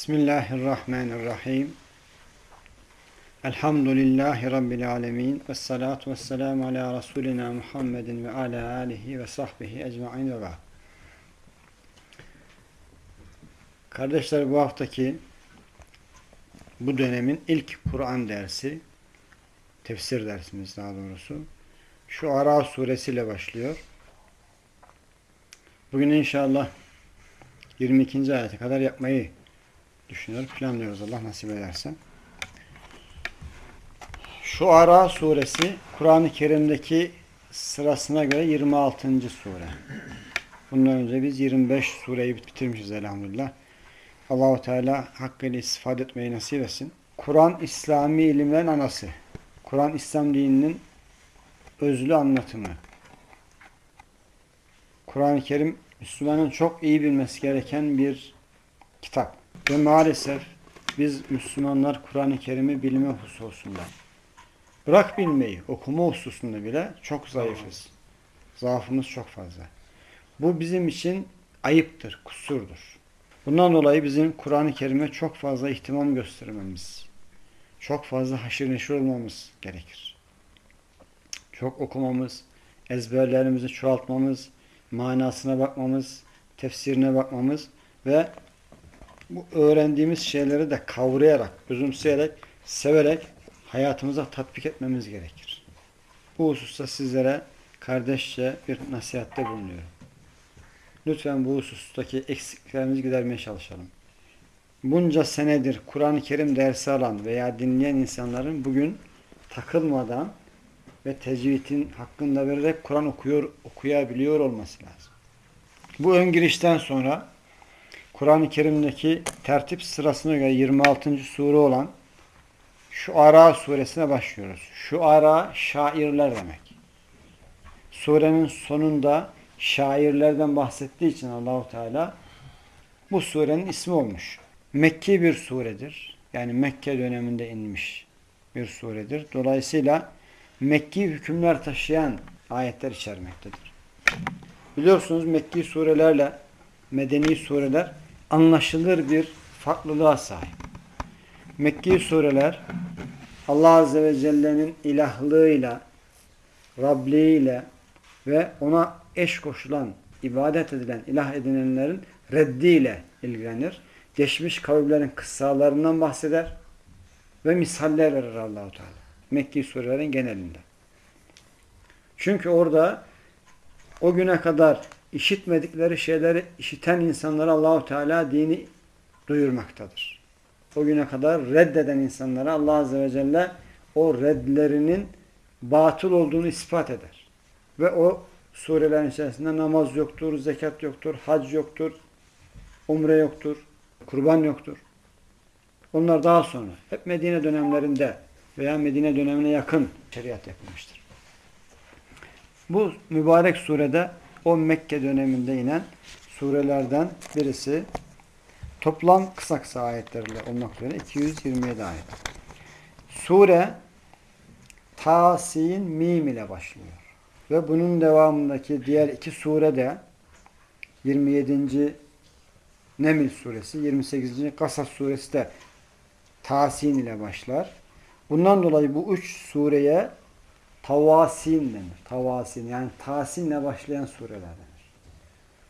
Bismillahirrahmanirrahim. Elhamdülillahi Rabbil alemin. Ve salatu ve selamu ala Resulina Muhammedin ve ala alihi ve sahbihi ecma'in ve ba'd. Kardeşler bu haftaki bu dönemin ilk Kur'an dersi, tefsir dersimiz daha doğrusu, şu Ara suresiyle başlıyor. Bugün inşallah 22. ayete kadar yapmayı düşünüyor, planlıyoruz Allah nasip ederse. Şu Ara suresi Kur'an-ı Kerim'deki sırasına göre 26. sure. Bundan önce biz 25 sureyi bitirmişiz elhamdülillah. Allahu Teala hakkıyla istifade etmeyi nasip etsin. Kur'an İslami ilimlerin anası. Kur'an İslam dininin özlü anlatımı. Kur'an-ı Kerim Müslümanın çok iyi bilmesi gereken bir kitap. Ve maalesef biz Müslümanlar Kur'an-ı Kerim'i bilme hususunda bırak bilmeyi, okuma hususunda bile çok zayıfız. Zaafımız çok fazla. Bu bizim için ayıptır, kusurdur. Bundan dolayı bizim Kur'an-ı Kerim'e çok fazla ihtimam göstermemiz, çok fazla haşır neşir olmamız gerekir. Çok okumamız, ezberlerimizi çoğaltmamız, manasına bakmamız, tefsirine bakmamız ve bu öğrendiğimiz şeyleri de kavrayarak, özümseyerek, severek hayatımıza tatbik etmemiz gerekir. Bu hususta sizlere kardeşçe bir nasihatte bulunuyorum. Lütfen bu husustaki eksiklerimizi gidermeye çalışalım. Bunca senedir Kur'an-ı Kerim dersi alan veya dinleyen insanların bugün takılmadan ve tecvidin hakkında vererek Kur'an okuyor, okuyabiliyor olması lazım. Bu ön girişten sonra Kur'an-ı Kerim'deki tertip sırasına göre 26. sure olan şu Ara suresine başlıyoruz. Şu Ara şairler demek. Surenin sonunda şairlerden bahsettiği için Allahu Teala bu surenin ismi olmuş. Mekki bir suredir. Yani Mekke döneminde inmiş bir suredir. Dolayısıyla Mekki hükümler taşıyan ayetler içermektedir. Biliyorsunuz Mekki surelerle Medeni sureler anlaşılır bir farklılığa sahip. Mekki sureler Allah Azze ve Celle'nin ilahlığıyla, Rabliğiyle ve ona eş koşulan, ibadet edilen, ilah edinenlerin reddiyle ilgilenir. Geçmiş kavimlerin kıssalarından bahseder ve misaller verir Allahu Teala. Mekki surelerin genelinde. Çünkü orada o güne kadar işitmedikleri şeyleri işiten insanlara Allahu Teala dini duyurmaktadır. O güne kadar reddeden insanlara Allah Azze ve Celle o reddlerinin batıl olduğunu ispat eder. Ve o surelerin içerisinde namaz yoktur, zekat yoktur, hac yoktur, umre yoktur, kurban yoktur. Onlar daha sonra hep Medine dönemlerinde veya Medine dönemine yakın şeriat yapılmıştır. Bu mübarek surede o Mekke döneminde inen surelerden birisi toplam kısa kısa ayetlerle olmak üzere 227 ayet. Sure Tasin Mim ile başlıyor. Ve bunun devamındaki diğer iki sure de 27. Nemil suresi, 28. Kasas suresi de Tasin ile başlar. Bundan dolayı bu üç sureye Tavasin denir. Tavasin yani Tasinle başlayan sureler denir.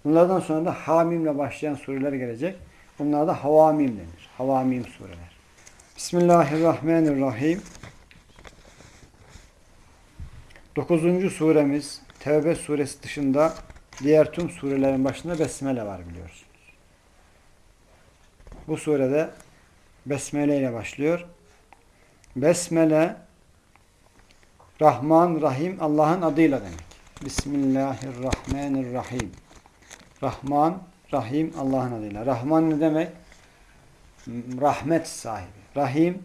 Bunlardan sonra da Hamimle başlayan sureler gelecek. Bunlar da Havamim denir. Havamim sureler. Bismillahirrahmanirrahim. Dokuzuncu suremiz Tevbe suresi dışında diğer tüm surelerin başında Besmele var biliyorsunuz. Bu surede Besmele ile başlıyor. Besmele Rahman, Rahim Allah'ın adıyla demek. Bismillahirrahmanirrahim. Rahman, Rahim Allah'ın adıyla. Rahman ne demek? Rahmet sahibi. Rahim,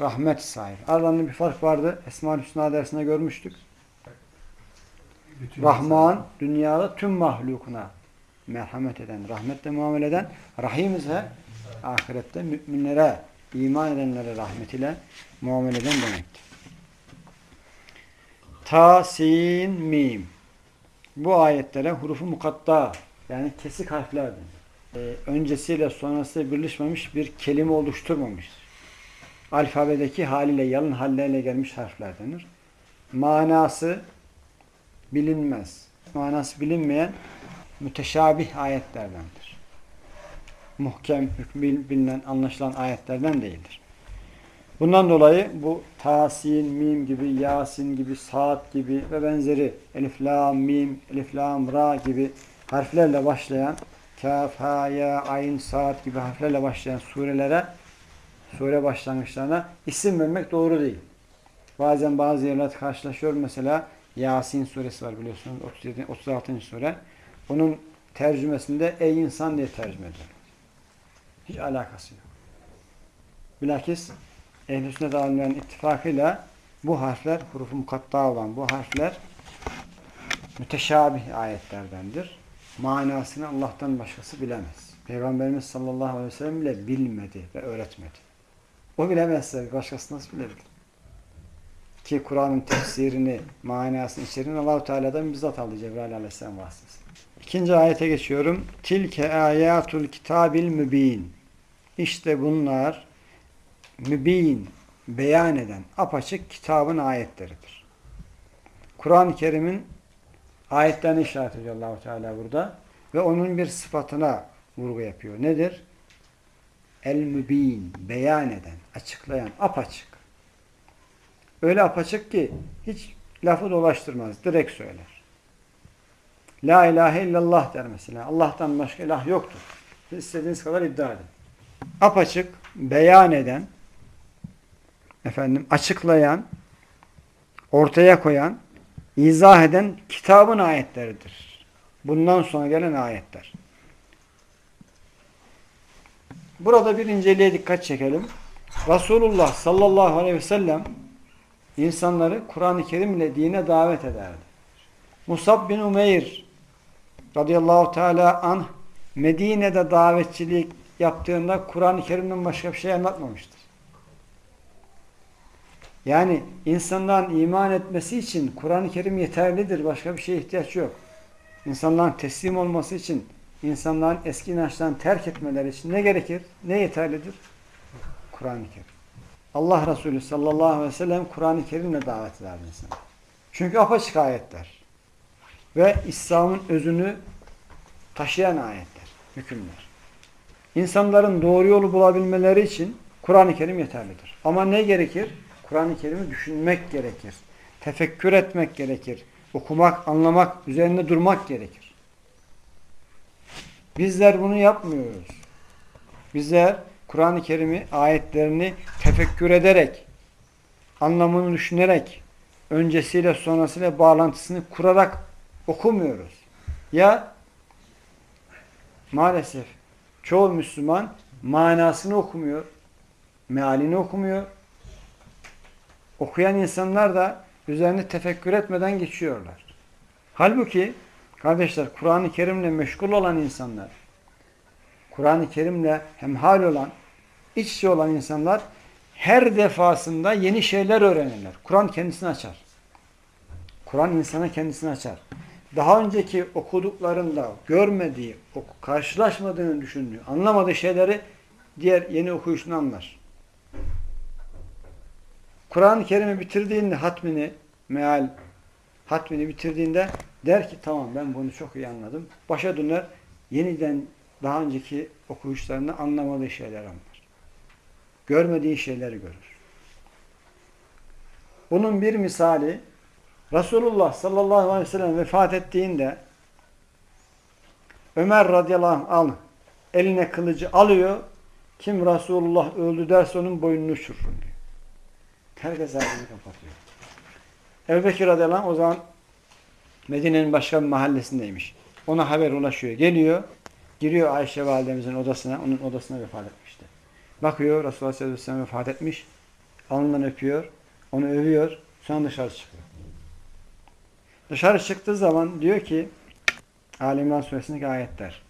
rahmet sahibi. Aralarında bir fark vardı. Esma-ül Hüsna dersinde görmüştük. Bütün Rahman, insan. dünyada tüm mahlukuna merhamet eden, rahmetle muamele eden, Rahim ise ahirette müminlere, iman edenlere rahmet ile muamele eden demektir. Ta, sin, mim. Bu ayetlere hurufu mukatta yani kesik harfler denir. e, öncesiyle sonrası birleşmemiş bir kelime oluşturmamış. Alfabedeki haliyle yalın hallerle gelmiş harfler denir. Manası bilinmez. Manası bilinmeyen müteşabih ayetlerdendir. Muhkem, hükmü bilinen, anlaşılan ayetlerden değildir. Bundan dolayı bu Tasin, Mim gibi, Yasin gibi, Saat gibi ve benzeri Elif, Lam, Mim, Elif, Lam, Ra gibi harflerle başlayan Kaf, Ha, Ya, Ayn, Saat gibi harflerle başlayan surelere sure başlangıçlarına isim vermek doğru değil. Bazen bazı yerler karşılaşıyor. Mesela Yasin suresi var biliyorsunuz. 37, 36. sure. Onun tercümesinde ey insan diye tercüme ediyor. Hiç alakası yok. Bilakis ehl-i sünnet alimlerin ittifakıyla bu harfler, hurufu mukatta olan bu harfler müteşabih ayetlerdendir. Manasını Allah'tan başkası bilemez. Peygamberimiz sallallahu aleyhi ve sellem bile bilmedi ve öğretmedi. O bilemezse başkası nasıl bilebilir? Ki Kur'an'ın tefsirini, manasını, içeriğini Allah-u Teala'dan bizzat aldı Cebrail aleyhisselam vasıtasıyla. İkinci ayete geçiyorum. Tilke ayatul kitabil mübin. İşte bunlar mübin, beyan eden, apaçık kitabın ayetleridir. Kur'an-ı Kerim'in ayetlerini işaret ediyor allah Teala burada. Ve onun bir sıfatına vurgu yapıyor. Nedir? El-mübin, beyan eden, açıklayan, apaçık. Öyle apaçık ki hiç lafı dolaştırmaz, direkt söyler. La ilahe illallah der mesela. Allah'tan başka ilah yoktur. Siz istediğiniz kadar iddia edin. Apaçık, beyan eden, efendim açıklayan, ortaya koyan, izah eden kitabın ayetleridir. Bundan sonra gelen ayetler. Burada bir inceliğe dikkat çekelim. Resulullah sallallahu aleyhi ve sellem insanları Kur'an-ı Kerim ile dine davet ederdi. Musab bin Umeyr radıyallahu teala anh Medine'de davetçilik yaptığında Kur'an-ı Kerim'den başka bir şey anlatmamıştır. Yani insanların iman etmesi için Kur'an-ı Kerim yeterlidir. Başka bir şeye ihtiyaç yok. İnsanların teslim olması için, insanların eski inançlarını terk etmeleri için ne gerekir? Ne yeterlidir? Kur'an-ı Kerim. Allah Resulü sallallahu aleyhi ve sellem Kur'an-ı Kerim'le davet eder insan. Çünkü apaçık ayetler. Ve İslam'ın özünü taşıyan ayetler, hükümler. İnsanların doğru yolu bulabilmeleri için Kur'an-ı Kerim yeterlidir. Ama ne gerekir? Kur'an-ı Kerim'i düşünmek gerekir. Tefekkür etmek gerekir. Okumak, anlamak, üzerinde durmak gerekir. Bizler bunu yapmıyoruz. Bizler Kur'an-ı Kerim'i, ayetlerini tefekkür ederek, anlamını düşünerek, öncesiyle sonrasıyla bağlantısını kurarak okumuyoruz. Ya maalesef çoğu Müslüman manasını okumuyor, mealini okumuyor. Okuyan insanlar da üzerine tefekkür etmeden geçiyorlar. Halbuki kardeşler Kur'an-ı Kerim'le meşgul olan insanlar, Kur'an-ı Kerim'le hemhal olan, iç içe olan insanlar her defasında yeni şeyler öğrenirler. Kur'an kendisini açar. Kur'an insana kendisini açar. Daha önceki okuduklarında görmediği, karşılaşmadığını düşündüğü, anlamadığı şeyleri diğer yeni okuyuşunu anlar. Kur'an-ı Kerim'i bitirdiğinde hatmini, meal hatmini bitirdiğinde der ki tamam ben bunu çok iyi anladım. Başa döner yeniden daha önceki okuyuşlarını anlamadığı şeyler anlar. Görmediği şeyleri görür. Bunun bir misali Resulullah sallallahu aleyhi ve sellem vefat ettiğinde Ömer radıyallahu anh eline kılıcı alıyor. Kim Resulullah öldü derse onun boynunu diyor. Herkes ağzını kapatıyor. Ebu Bekir radıyallahu o zaman Medine'nin başka bir mahallesindeymiş. Ona haber ulaşıyor. Geliyor. Giriyor Ayşe validemizin odasına. Onun odasına vefat etmişti. Bakıyor Resulullah sallallahu aleyhi ve sellem vefat etmiş. Alnından öpüyor. Onu övüyor. Sonra dışarı çıkıyor. Dışarı çıktığı zaman diyor ki Ali İmran suresindeki ayetler.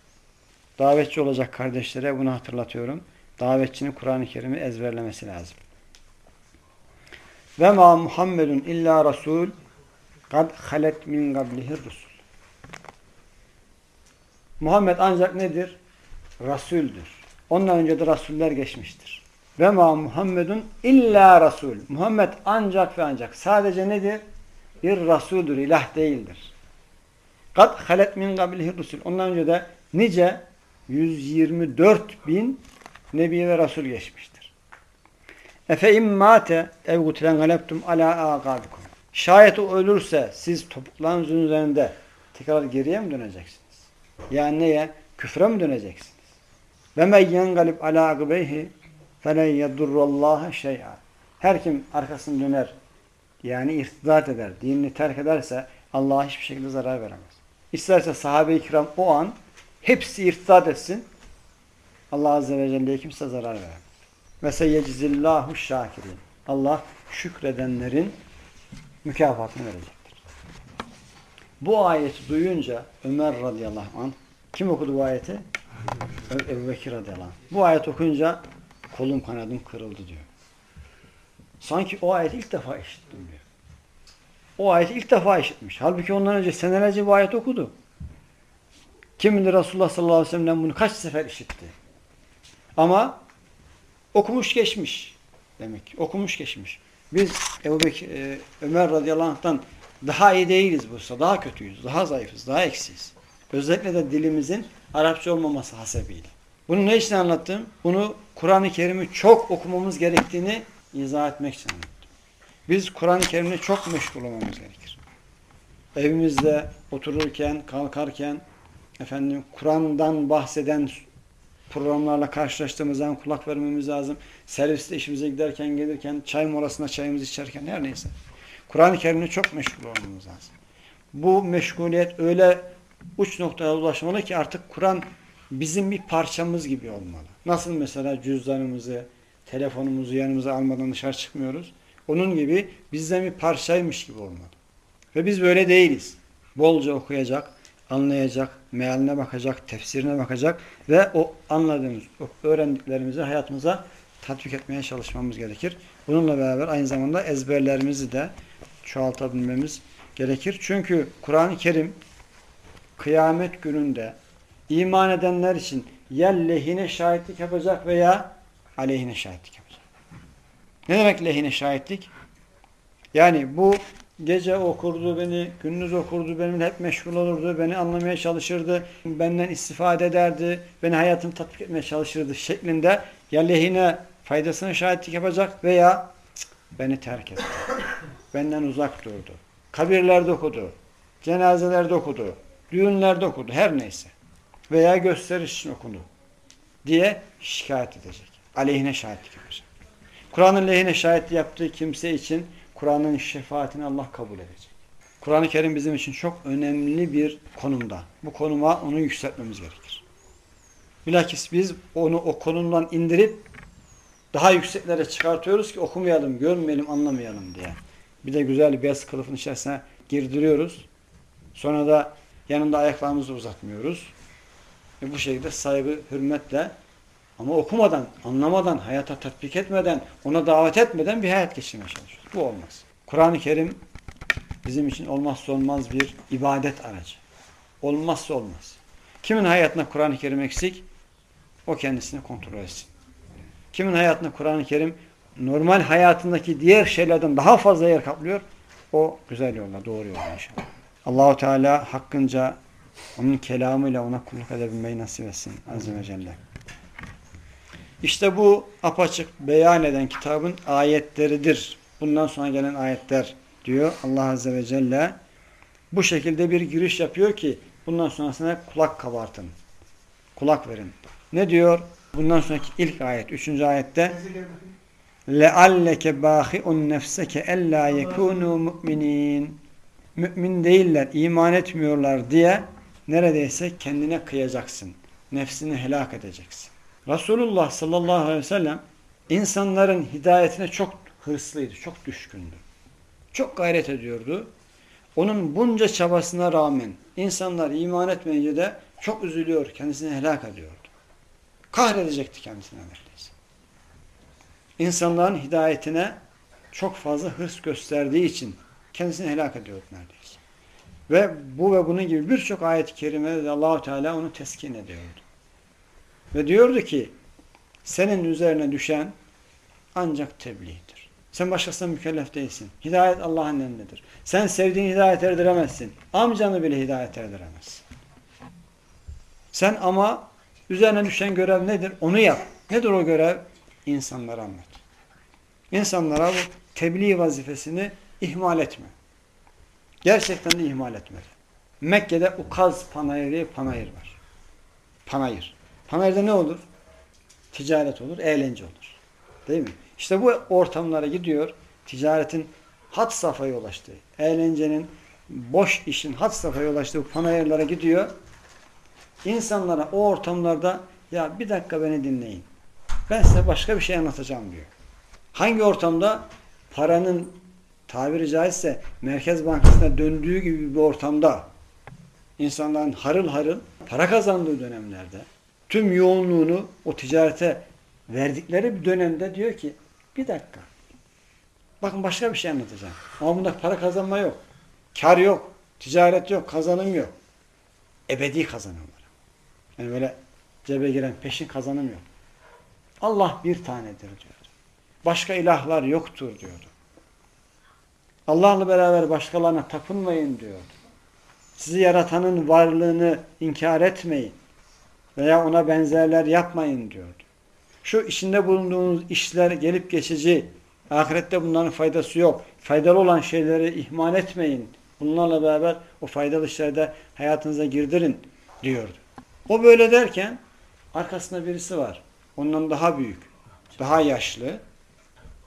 Davetçi olacak kardeşlere bunu hatırlatıyorum. Davetçinin Kur'an-ı Kerim'i ezberlemesi lazım. Ve ma Muhammedun illa Rasul kad halet min qablihir rusul. Muhammed ancak nedir? Rasuldür. Ondan önce de Rasuller geçmiştir. Ve ma Muhammedun illa Rasul. Muhammed ancak ve ancak sadece nedir? Bir Rasuldür, ilah değildir. Kad halet min qablihi rusul. Ondan önce de nice 124 bin Nebi ve Resul geçmiştir. Efe immate ev gutilen galeptum ala agabikum. Şayet o ölürse siz topuklarınızın üzerinde tekrar geriye mi döneceksiniz? Yani neye? Küfre mi döneceksiniz? Ve men yengalib ala agibeyhi felen yedurrallaha şey'a. Her kim arkasını döner yani irtidat eder, dinini terk ederse Allah'a hiçbir şekilde zarar veremez. İsterse sahabe-i kiram o an hepsi irtidat etsin. Allah Azze ve Celle'ye kimse zarar veremez. Ve seyyecizillahu şakirin. Allah şükredenlerin mükafatını verecektir. Bu ayeti duyunca Ömer radıyallahu anh kim okudu bu ayeti? Ebu Bekir radıyallahu anh. Bu ayet okuyunca kolum kanadım kırıldı diyor. Sanki o ayeti ilk defa işittim diyor. O ayeti ilk defa işitmiş. Halbuki ondan önce senelerce bu ayet okudu. Kim bilir Resulullah sallallahu aleyhi ve sellem'den bunu kaç sefer işitti. Ama okumuş geçmiş demek. Okumuş geçmiş. Biz Ebu e, Ömer radıyallahu anh'tan daha iyi değiliz bu Daha kötüyüz. Daha zayıfız. Daha eksiyiz. Özellikle de dilimizin Arapça olmaması hasebiyle. Bunu ne için anlattım? Bunu Kur'an-ı Kerim'i çok okumamız gerektiğini izah etmek için anlattım. Biz Kur'an-ı Kerim'le çok meşgul olmamız gerekir. Evimizde otururken, kalkarken efendim Kur'an'dan bahseden programlarla karşılaştığımız zaman kulak vermemiz lazım. Serviste işimize giderken, gelirken, çay molasında çayımızı içerken her neyse. Kur'an-ı Kerim'le çok meşgul olmamız lazım. Bu meşguliyet öyle uç noktaya ulaşmalı ki artık Kur'an bizim bir parçamız gibi olmalı. Nasıl mesela cüzdanımızı, telefonumuzu yanımıza almadan dışarı çıkmıyoruz. Onun gibi bizden bir parçaymış gibi olmalı. Ve biz böyle değiliz. Bolca okuyacak, anlayacak, mealine bakacak, tefsirine bakacak ve o anladığımız, öğrendiklerimizi hayatımıza tatbik etmeye çalışmamız gerekir. Bununla beraber aynı zamanda ezberlerimizi de çoğaltabilmemiz gerekir. Çünkü Kur'an-ı Kerim kıyamet gününde iman edenler için ya lehine şahitlik yapacak veya aleyhine şahitlik yapacak. Ne demek lehine şahitlik? Yani bu gece okurdu beni, gündüz okurdu benimle hep meşgul olurdu, beni anlamaya çalışırdı, benden istifade ederdi, beni hayatımı tatbik etmeye çalışırdı şeklinde ya lehine faydasını şahitlik yapacak veya beni terk etti. Benden uzak durdu. Kabirlerde okudu, cenazelerde okudu, düğünlerde okudu, her neyse. Veya gösteriş için okudu diye şikayet edecek. Aleyhine şahitlik yapacak. Kur'an'ın lehine şahit yaptığı kimse için Kur'an'ın şefaatini Allah kabul edecek. Kur'an-ı Kerim bizim için çok önemli bir konumda. Bu konuma onu yükseltmemiz gerekir. Bilakis biz onu o konumdan indirip daha yükseklere çıkartıyoruz ki okumayalım, görmeyelim, anlamayalım diye. Bir de güzel bir beyaz kılıfın içerisine girdiriyoruz. Sonra da yanında ayaklarımızı uzatmıyoruz. Ve bu şekilde saygı, hürmetle ama okumadan, anlamadan, hayata tatbik etmeden, ona davet etmeden bir hayat geçirmeye çalışıyoruz. Bu olmaz. Kur'an-ı Kerim bizim için olmazsa olmaz bir ibadet aracı. Olmazsa olmaz. Kimin hayatına Kur'an-ı Kerim eksik? O kendisini kontrol etsin. Kimin hayatına Kur'an-ı Kerim normal hayatındaki diğer şeylerden daha fazla yer kaplıyor? O güzel yolda, doğru yolda inşallah. Allahu Teala hakkınca onun kelamıyla ona kulluk edebilmeyi nasip etsin Azze ve Celle. İşte bu apaçık beyan eden kitabın ayetleridir Bundan sonra gelen ayetler diyor Allah Azze ve Celle. Bu şekilde bir giriş yapıyor ki bundan sonrasına kulak kabartın. Kulak verin. Ne diyor? Bundan sonraki ilk ayet, üçüncü ayette لَعَلَّكَ بَاخِعُ نَفْسَكَ اَلَّا يَكُونُوا مُؤْمِنِينَ Mümin değiller, iman etmiyorlar diye neredeyse kendine kıyacaksın. Nefsini helak edeceksin. Resulullah sallallahu aleyhi ve sellem insanların hidayetine çok hırslıydı, çok düşkündü. Çok gayret ediyordu. Onun bunca çabasına rağmen insanlar iman etmeyince de çok üzülüyor, kendisini helak ediyordu. Kahredecekti kendisine neredeyse. İnsanların hidayetine çok fazla hırs gösterdiği için kendisini helak ediyordu neredeyse. Ve bu ve bunun gibi birçok ayet-i kerimede Allahu Teala onu teskin ediyordu. Ve diyordu ki senin üzerine düşen ancak tebliğdir. Sen başkasına mükellef değilsin. Hidayet Allah'ın elindedir. Sen sevdiğin hidayet erdiremezsin. Amcanı bile hidayet erdiremezsin. Sen ama üzerine düşen görev nedir? Onu yap. Nedir o görev? İnsanlara anlat. İnsanlara bu tebliğ vazifesini ihmal etme. Gerçekten de ihmal etme. Mekke'de ukaz panayırı panayır var. Panayır. Panayırda ne olur? Ticaret olur, eğlence olur. Değil mi? İşte bu ortamlara gidiyor. Ticaretin hat safhaya ulaştığı, eğlencenin, boş işin hat safhaya ulaştığı panayırlara gidiyor. İnsanlara o ortamlarda ya bir dakika beni dinleyin. Ben size başka bir şey anlatacağım diyor. Hangi ortamda? Paranın tabiri caizse Merkez Bankası'na döndüğü gibi bir ortamda insanların harıl harıl para kazandığı dönemlerde tüm yoğunluğunu o ticarete verdikleri bir dönemde diyor ki bir dakika bakın başka bir şey anlatacağım. Ama bunda para kazanma yok. Kar yok. Ticaret yok. Kazanım yok. Ebedi kazanım var. Yani böyle cebe giren peşin kazanım yok. Allah bir tanedir diyor. Başka ilahlar yoktur diyordu. Allah'la beraber başkalarına tapınmayın diyordu. Sizi yaratanın varlığını inkar etmeyin. Veya ona benzerler yapmayın diyordu. Şu içinde bulunduğunuz işler gelip geçici. Ahirette bunların faydası yok. Faydalı olan şeyleri ihmal etmeyin. Bunlarla beraber o faydalı işlerde hayatınıza girdirin diyordu. O böyle derken arkasında birisi var. Ondan daha büyük, daha yaşlı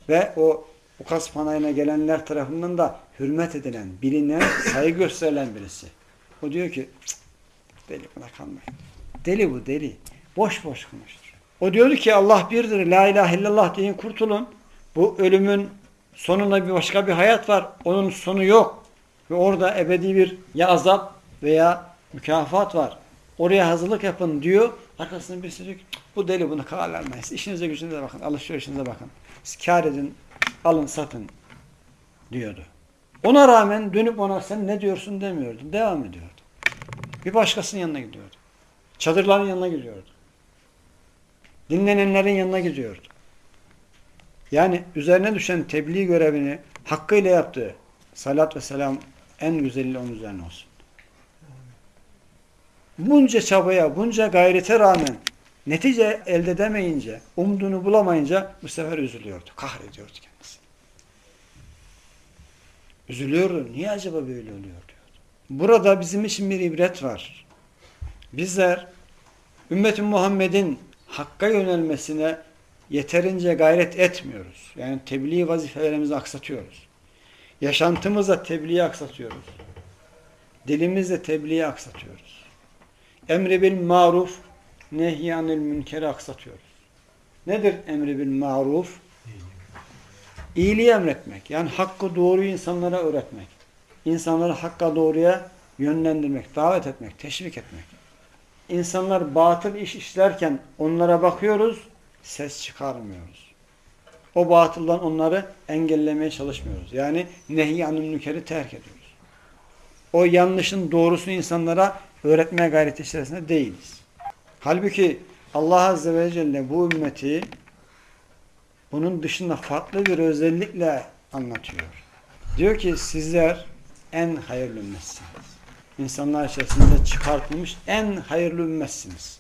ve o Ukas panayına gelenler tarafından da hürmet edilen, bilinen, saygı gösterilen birisi. O diyor ki deli buna kalmayın. Deli bu deli. Boş boş konuştur. O diyordu ki Allah birdir. La ilahe illallah deyin kurtulun. Bu ölümün sonunda bir başka bir hayat var. Onun sonu yok. Ve orada ebedi bir ya azap veya mükafat var. Oraya hazırlık yapın diyor. Arkasında birisi diyor ki bu deli bunu kararlanmayız. İşinize gücünüze bakın. Alışverişinize bakın. Siz kar edin. Alın satın diyordu. Ona rağmen dönüp ona sen ne diyorsun demiyordu. Devam ediyordu. Bir başkasının yanına gidiyordu. Çadırların yanına gidiyordu. Dinlenenlerin yanına gidiyordu. Yani üzerine düşen tebliğ görevini hakkıyla yaptığı salat ve selam en güzeli onun üzerine olsun. Bunca çabaya, bunca gayrete rağmen netice elde edemeyince, umduğunu bulamayınca bu sefer üzülüyordu. Kahrediyordu kendisi. Üzülüyordu. Niye acaba böyle oluyor diyordu. Burada bizim için bir ibret var. Bizler ümmetin Muhammed'in hakka yönelmesine yeterince gayret etmiyoruz. Yani tebliğ vazifelerimizi aksatıyoruz. Yaşantımızda tebliği aksatıyoruz. Dilimizle tebliği aksatıyoruz. Emri bil maruf, nehyanil münkeri aksatıyoruz. Nedir emri bil maruf? İyiliği emretmek. Yani hakkı doğruyu insanlara öğretmek. İnsanları hakka doğruya yönlendirmek, davet etmek, teşvik etmek. İnsanlar batıl iş işlerken onlara bakıyoruz, ses çıkarmıyoruz. O batıldan onları engellemeye çalışmıyoruz. Yani nehyanın mükeri terk ediyoruz. O yanlışın doğrusunu insanlara öğretmeye gayreti içerisinde değiliz. Halbuki Allah Azze ve Celle bu ümmeti bunun dışında farklı bir özellikle anlatıyor. Diyor ki sizler en hayırlı ümmetsiniz. İnsanlar içerisinde çıkartılmış en hayırlı ümmetsiniz.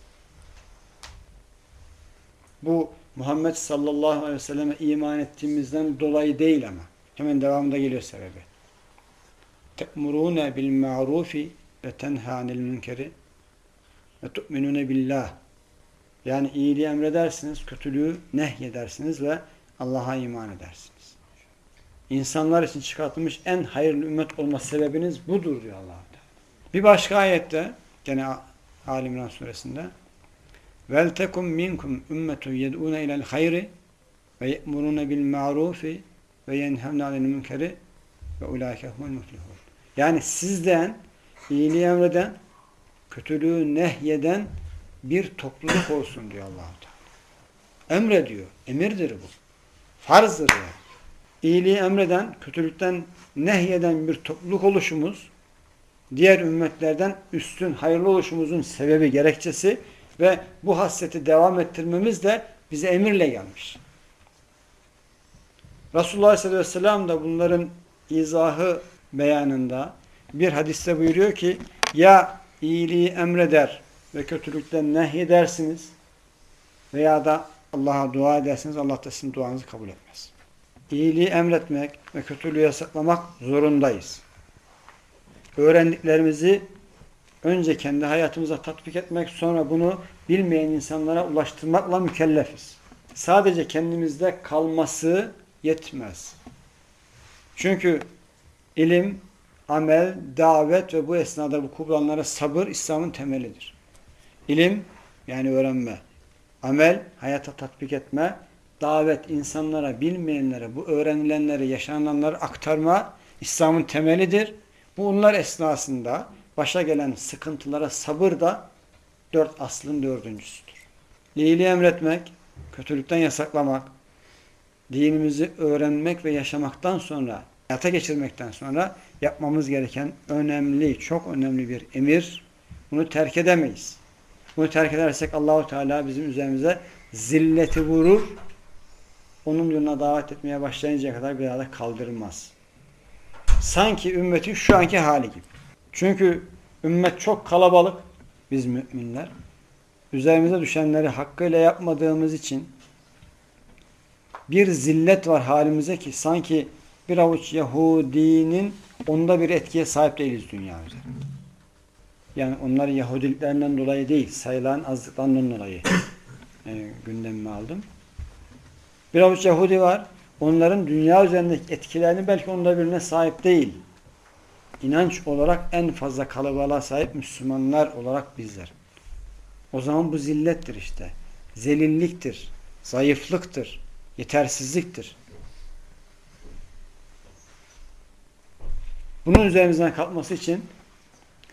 Bu Muhammed sallallahu aleyhi ve selleme iman ettiğimizden dolayı değil ama. Hemen devamında geliyor sebebi. Te'murune bil ma'rufi ve tenhanil münkeri ve tu'minune billah. Yani iyiliği emredersiniz, kötülüğü nehyedersiniz ve Allah'a iman edersiniz. İnsanlar için çıkartılmış en hayırlı ümmet olma sebebiniz budur diyor allah Bir başka ayette gene Ali İmran suresinde vel tekum minkum ümmetun yed'une ilel hayri ve ye'murune bil ma'rufi ve yenhevne anil münkeri ve ulaike humul. Yani sizden iyiliği emreden, kötülüğü nehyeden bir topluluk olsun diyor allah Teala. Emrediyor. Emirdir bu. Farzdır yani. İyiliği emreden, kötülükten nehyeden bir topluluk oluşumuz diğer ümmetlerden üstün, hayırlı oluşumuzun sebebi, gerekçesi Ve bu hasreti devam ettirmemiz de bize emirle gelmiş. Resulullah Aleyhisselatü Vesselam da bunların izahı beyanında bir hadiste buyuruyor ki ya iyiliği emreder ve kötülükten nehyedersiniz veya da Allah'a dua edersiniz Allah da sizin duanızı kabul etmez. İyiliği emretmek ve kötülüğü yasaklamak zorundayız. Öğrendiklerimizi önce kendi hayatımıza tatbik etmek sonra bunu bilmeyen insanlara ulaştırmakla mükellefiz. Sadece kendimizde kalması yetmez. Çünkü ilim, amel, davet ve bu esnada bu kubulanlara sabır İslam'ın temelidir. İlim yani öğrenme, amel hayata tatbik etme, davet insanlara, bilmeyenlere, bu öğrenilenleri, yaşananları aktarma İslam'ın temelidir. Bunlar esnasında başa gelen sıkıntılara sabır da dört aslın dördüncüsüdür. İyiliği emretmek, kötülükten yasaklamak, dinimizi öğrenmek ve yaşamaktan sonra, hayata geçirmekten sonra yapmamız gereken önemli, çok önemli bir emir. Bunu terk edemeyiz. Bunu terk edersek Allahu Teala bizim üzerimize zilleti vurur. Onun yoluna davet etmeye başlayıncaya kadar bir daha da kaldırmaz. Sanki ümmetin şu anki hali gibi. Çünkü ümmet çok kalabalık. Biz müminler. Üzerimize düşenleri hakkıyla yapmadığımız için bir zillet var halimize ki sanki bir avuç Yahudinin onda bir etkiye sahip değiliz dünya üzerinde. Yani onları Yahudiliklerinden dolayı değil, sayılan azlıklarından dolayı e, gündemime aldım. Bir avuç Yahudi var. Onların dünya üzerindeki etkilerini belki onda birine sahip değil. İnanç olarak en fazla kalabalığa sahip Müslümanlar olarak bizler. O zaman bu zillettir işte. Zelilliktir. Zayıflıktır. Yetersizliktir. Bunun üzerimizden kalkması için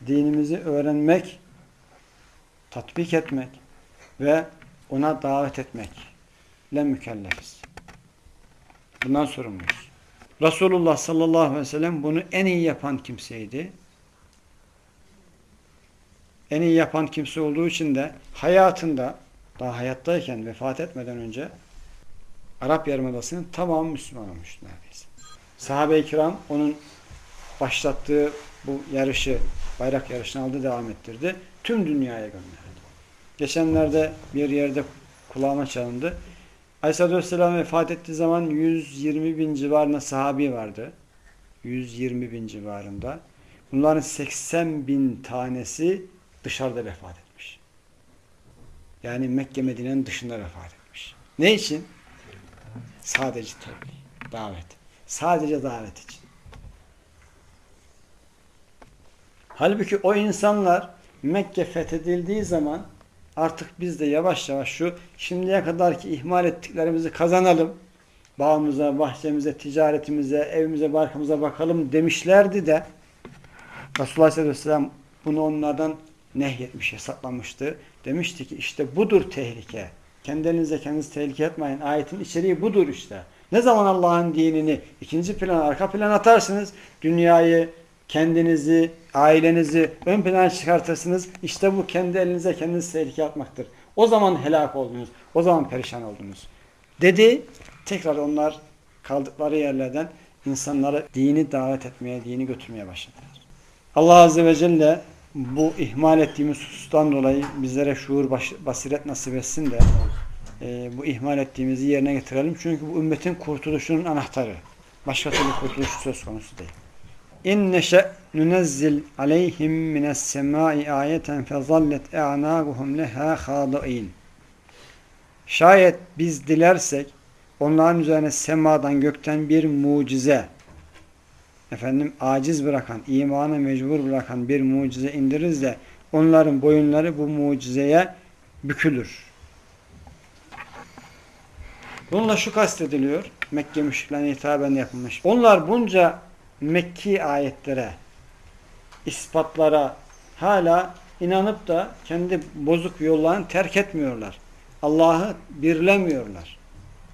dinimizi öğrenmek, tatbik etmek ve ona davet etmekle mükellefiz. Bundan sorumluyuz. Resulullah sallallahu aleyhi ve sellem bunu en iyi yapan kimseydi. En iyi yapan kimse olduğu için de hayatında daha hayattayken vefat etmeden önce Arap Yarımadası'nın tamamı Müslüman olmuş neredeyse. Sahabe-i kiram onun başlattığı bu yarışı, bayrak yarışını aldı, devam ettirdi. Tüm dünyaya gönderdi. Geçenlerde bir yerde kulağıma çalındı. Aleyhisselatü Vesselam vefat ettiği zaman 120 bin civarında sahabi vardı. 120 bin civarında. Bunların 80 bin tanesi dışarıda vefat etmiş. Yani Mekke Medine'nin dışında vefat etmiş. Ne için? Sadece tebliğ, davet. Sadece davet için. Halbuki o insanlar Mekke fethedildiği zaman artık biz de yavaş yavaş şu şimdiye kadarki ihmal ettiklerimizi kazanalım. Bağımıza, bahçemize, ticaretimize, evimize, barkımıza bakalım demişlerdi de Resulullah Aleyhisselam bunu onlardan nehyetmiş, yasaklamıştı. Demişti ki işte budur tehlike. Kendinize kendinizi tehlike etmeyin. Ayetin içeriği budur işte. Ne zaman Allah'ın dinini ikinci plan, arka plan atarsınız, dünyayı, kendinizi, ailenizi ön plana çıkartırsınız. İşte bu kendi elinize kendinizi tehlike atmaktır. O zaman helak oldunuz. O zaman perişan oldunuz. Dedi. Tekrar onlar kaldıkları yerlerden insanlara dini davet etmeye, dini götürmeye başladılar. Allah Azze ve Celle bu ihmal ettiğimiz husustan dolayı bizlere şuur, basiret nasip etsin de e, bu ihmal ettiğimizi yerine getirelim. Çünkü bu ümmetin kurtuluşunun anahtarı. Başka türlü kurtuluş söz konusu değil. İn neşe nunezzil aleyhim mines semai ayeten fezallet e'nâguhum leha khâda'in. Şayet biz dilersek onların üzerine semadan gökten bir mucize efendim aciz bırakan, imana mecbur bırakan bir mucize indiririz de onların boyunları bu mucizeye bükülür. Bununla şu kastediliyor. Mekke müşriklerine hitaben yapılmış. Onlar bunca Mekki ayetlere, ispatlara hala inanıp da kendi bozuk yollarını terk etmiyorlar. Allah'ı birlemiyorlar.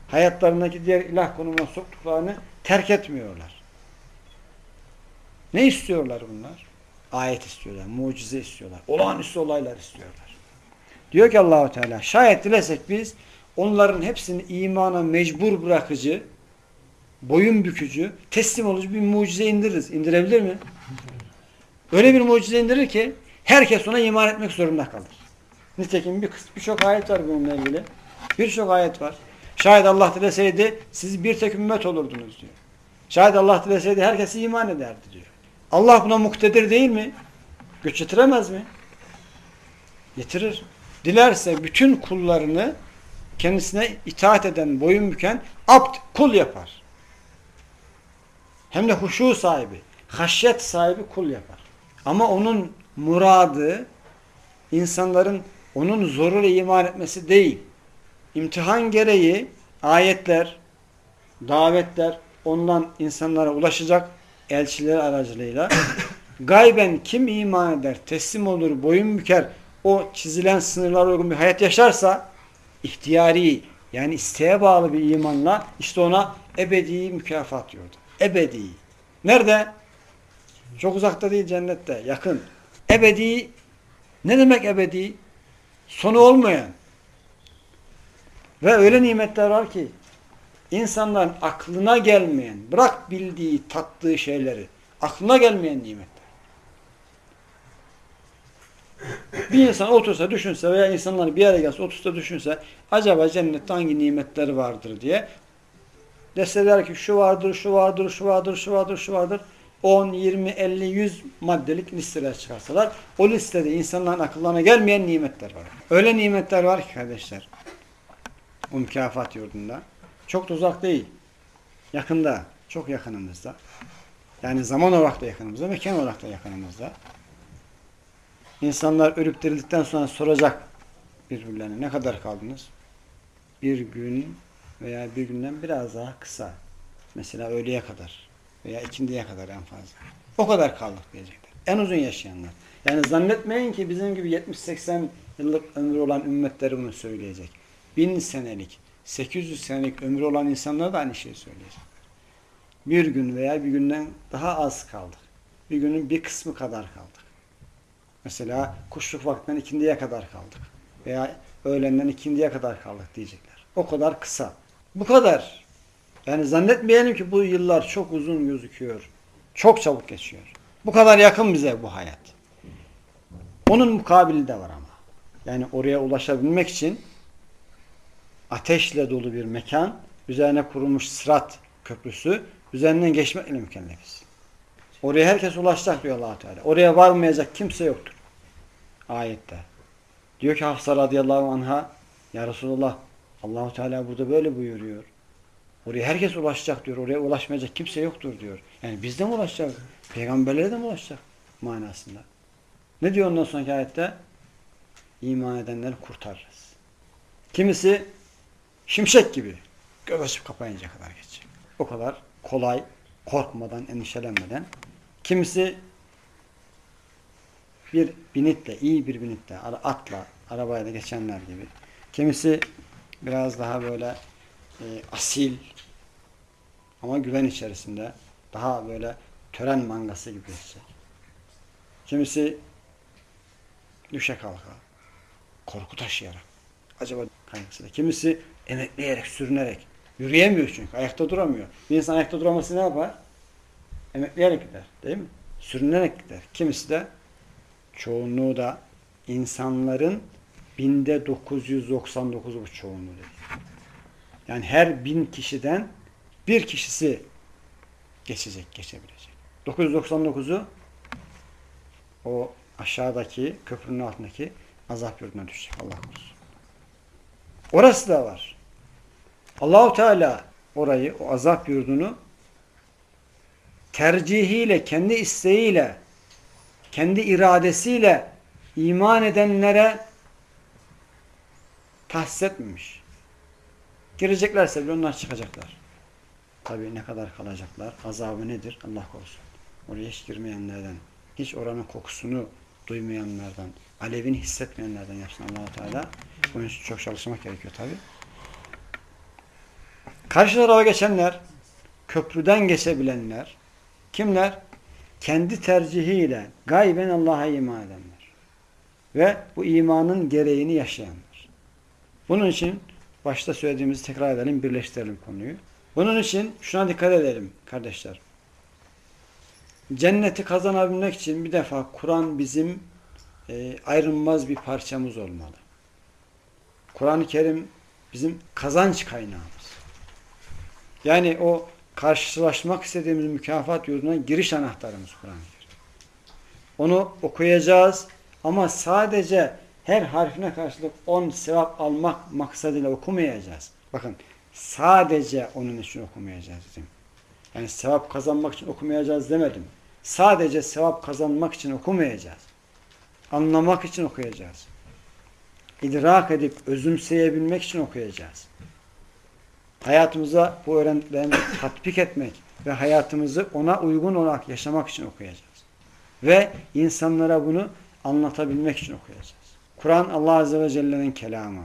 Hayatlarındaki diğer ilah konumuna soktuklarını terk etmiyorlar. Ne istiyorlar bunlar? Ayet istiyorlar, mucize istiyorlar, olağanüstü olaylar istiyorlar. Diyor ki Allahu Teala şayet dilesek biz onların hepsini imana mecbur bırakıcı, boyun bükücü, teslim olucu bir mucize indiririz. İndirebilir mi? Öyle bir mucize indirir ki herkes ona iman etmek zorunda kalır. Nitekim birçok ayet var bununla ilgili. Birçok ayet var. Şayet Allah dileseydi siz bir tek ümmet olurdunuz diyor. Şayet Allah dileseydi herkes iman ederdi diyor. Allah buna muktedir değil mi? Güç getiremez mi? Getirir. Dilerse bütün kullarını kendisine itaat eden, boyun büken abd, kul yapar. Hem de huşu sahibi, haşyet sahibi kul yapar. Ama onun muradı insanların onun zoruyla iman etmesi değil. İmtihan gereği ayetler, davetler ondan insanlara ulaşacak elçiler aracılığıyla gayben kim iman eder, teslim olur, boyun büker, o çizilen sınırlara uygun bir hayat yaşarsa ihtiyari yani isteğe bağlı bir imanla işte ona ebedi mükafat diyordu. Ebedi. Nerede? Çok uzakta değil cennette. Yakın. Ebedi ne demek ebedi? Sonu olmayan. Ve öyle nimetler var ki insanların aklına gelmeyen, bırak bildiği, tattığı şeyleri, aklına gelmeyen nimetler. Bir insan otursa, düşünse veya insanlar bir yere gelse, otursa, düşünse, acaba cennette hangi nimetler vardır diye deseler ki şu vardır, şu vardır, şu vardır, şu vardır, şu vardır. 10, 20, 50, 100 maddelik listeler çıkarsalar o listede insanların akıllarına gelmeyen nimetler var. Öyle nimetler var ki kardeşler o mükafat yurdunda. Çok da uzak değil. Yakında. Çok yakınımızda. Yani zaman olarak da yakınımızda, mekan olarak da yakınımızda. İnsanlar ölüp dirildikten sonra soracak birbirlerine ne kadar kaldınız? Bir gün veya bir günden biraz daha kısa. Mesela öğleye kadar veya ikindiye kadar en fazla. O kadar kaldık diyecekler. En uzun yaşayanlar. Yani zannetmeyin ki bizim gibi 70-80 yıllık ömrü olan ümmetleri bunu söyleyecek. Bin senelik, 800 senelik ömrü olan insanlar da aynı şeyi söyleyecek. Bir gün veya bir günden daha az kaldık. Bir günün bir kısmı kadar kaldık. Mesela kuşluk vaktinden ikindiye kadar kaldık. Veya öğlenden ikindiye kadar kaldık diyecekler. O kadar kısa. Bu kadar. Yani zannetmeyelim ki bu yıllar çok uzun gözüküyor. Çok çabuk geçiyor. Bu kadar yakın bize bu hayat. Onun mukabili de var ama. Yani oraya ulaşabilmek için ateşle dolu bir mekan, üzerine kurulmuş sırat köprüsü, üzerinden geçmekle mükellefiz. Oraya herkes ulaşacak diyor allah Teala. Oraya varmayacak kimse yoktur. Ayette. Diyor ki Hafsa radıyallahu anha, Ya Resulallah, Allahu Teala burada böyle buyuruyor. Oraya herkes ulaşacak diyor. Oraya ulaşmayacak kimse yoktur diyor. Yani bizden mi ulaşacak? Peygamberlere de mi ulaşacak? Manasında. Ne diyor ondan sonraki ayette? İman edenleri kurtarırız. Kimisi şimşek gibi açıp kapayınca kadar geçecek. O kadar kolay, korkmadan, endişelenmeden. Kimisi bir binitle, iyi bir binitle, atla, arabayla geçenler gibi. Kimisi biraz daha böyle e, asil ama güven içerisinde daha böyle tören mangası gibi geçecek. Kimisi düşe kalka, korku taşıyarak, acaba kaygısıyla. Kimisi emekleyerek, sürünerek. Yürüyemiyor çünkü. Ayakta duramıyor. Bir insan ayakta duraması ne yapar? Emekleyerek gider. Değil mi? Sürünerek gider. Kimisi de çoğunluğu da insanların binde 999 bu çoğunluğu. Yani her bin kişiden bir kişisi geçecek, geçebilecek. 999'u o aşağıdaki, köprünün altındaki azap yurduna düşecek. Allah korusun. Orası da var. Allahu Teala orayı, o azap yurdunu tercihiyle, kendi isteğiyle, kendi iradesiyle iman edenlere tahsis etmemiş. Gireceklerse bile onlar çıkacaklar. Tabii ne kadar kalacaklar, azabı nedir Allah korusun. Oraya hiç girmeyenlerden, hiç oranın kokusunu duymayanlardan, alevini hissetmeyenlerden yapsın allah Teala. Bunun için çok çalışmak gerekiyor tabii. Karşı tarafa geçenler, köprüden geçebilenler, kimler? Kendi tercihiyle gayben Allah'a iman edenler. ve bu imanın gereğini yaşayanlar. Bunun için başta söylediğimizi tekrar edelim, birleştirelim konuyu. Bunun için şuna dikkat edelim kardeşler. Cenneti kazanabilmek için bir defa Kur'an bizim e, ayrılmaz bir parçamız olmalı. Kur'an-ı Kerim bizim kazanç kaynağımız. Yani o karşılaşmak istediğimiz mükafat yurduna giriş anahtarımız Kur'an-ı Kerim. Onu okuyacağız ama sadece her harfine karşılık on sevap almak maksadıyla okumayacağız. Bakın sadece onun için okumayacağız dedim. Yani sevap kazanmak için okumayacağız demedim. Sadece sevap kazanmak için okumayacağız. Anlamak için okuyacağız. İdrak edip özümseyebilmek için okuyacağız. Hayatımıza bu öğrendiklerini tatbik etmek ve hayatımızı ona uygun olarak yaşamak için okuyacağız. Ve insanlara bunu anlatabilmek için okuyacağız. Kur'an Allah Azze ve Celle'nin kelamı.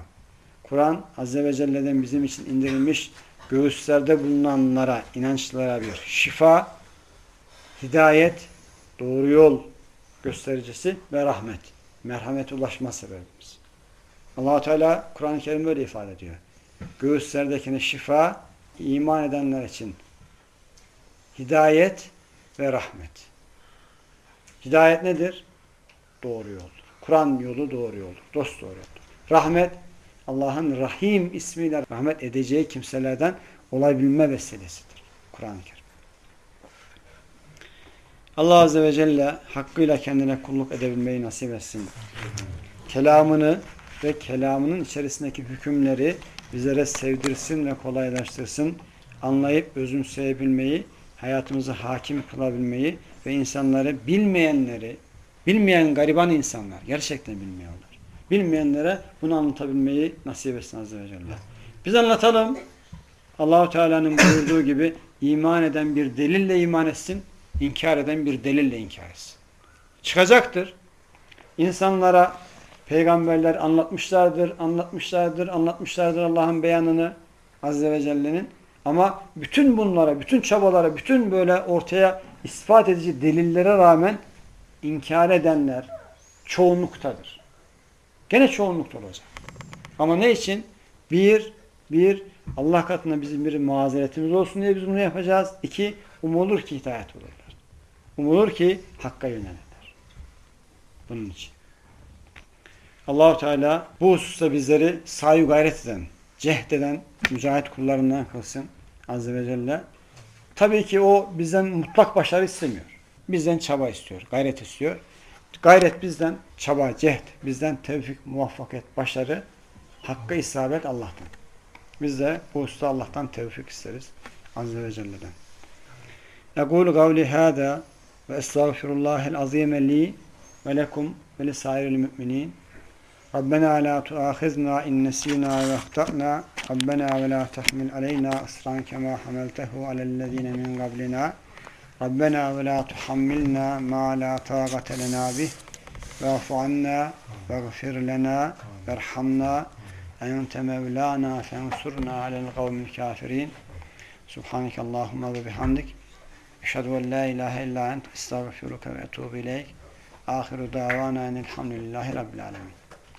Kur'an Azze ve Celle'den bizim için indirilmiş göğüslerde bulunanlara, inançlara bir şifa, hidayet, doğru yol göstericisi ve rahmet. Merhamet ulaşma sebebimiz. allah Teala Kur'an-ı Kerim böyle ifade ediyor. Göğüslerdekine şifa, iman edenler için hidayet ve rahmet. Hidayet nedir? Doğru yoldur. Kur'an yolu doğru yoldur. Dost doğru yoldur. Rahmet, Allah'ın Rahim ismiyle rahmet edeceği kimselerden olabilme vesilesidir. Kur'an-ı Kerim. Allah Azze ve Celle hakkıyla kendine kulluk edebilmeyi nasip etsin. Kelamını ve kelamının içerisindeki hükümleri bizlere sevdirsin ve kolaylaştırsın. Anlayıp özümseyebilmeyi, hayatımızı hakim kılabilmeyi ve insanları bilmeyenleri, bilmeyen gariban insanlar, gerçekten bilmiyorlar. Bilmeyenlere bunu anlatabilmeyi nasip etsin Azze ve Celle. Biz anlatalım. Allahu Teala'nın buyurduğu gibi iman eden bir delille iman etsin, inkar eden bir delille inkar etsin. Çıkacaktır. İnsanlara peygamberler anlatmışlardır, anlatmışlardır, anlatmışlardır Allah'ın beyanını Azze ve Celle'nin. Ama bütün bunlara, bütün çabalara, bütün böyle ortaya ispat edici delillere rağmen inkar edenler çoğunluktadır. Gene çoğunlukta olacak. Ama ne için? Bir, bir Allah katında bizim bir mazeretimiz olsun diye biz bunu yapacağız. İki, umulur ki hidayet olurlar. Umulur ki hakka yönelirler. Bunun için. Allahu Teala bu hususta bizleri sayu gayret eden, cehd eden, mücahit kullarından kılsın. Azze ve Celle. Tabii ki o bizden mutlak başarı istemiyor. Bizden çaba istiyor, gayret istiyor. Gayret bizden çaba, cehd, bizden tevfik, muvaffakiyet, başarı, hakkı isabet Allah'tan. Biz de bu hususta Allah'tan tevfik isteriz. Azze ve Celle'den. Ekulu kavli hâdâ ve estağfirullahel azîme li ve lekum ve lisairil müminin. Rabbena la tuâkhizna in nesînâ ve ahtâ'nâ. Rabbena ve la tahmil aleyna ısran kemâ hameltehu alellezîne min qablina. ربنا ولا تحملنا ما لا طاقة لنا به. واعف عنا واغفر لنا وارحمنا. أنت مولانا فانصرنا على القوم الكافرين. سبحانك اللهم وبحمدك. أشهد أن لا إله إلا أنت أستغفرك وأتوب إليك. آخر دعوانا أن الحمد لله رب العالمين.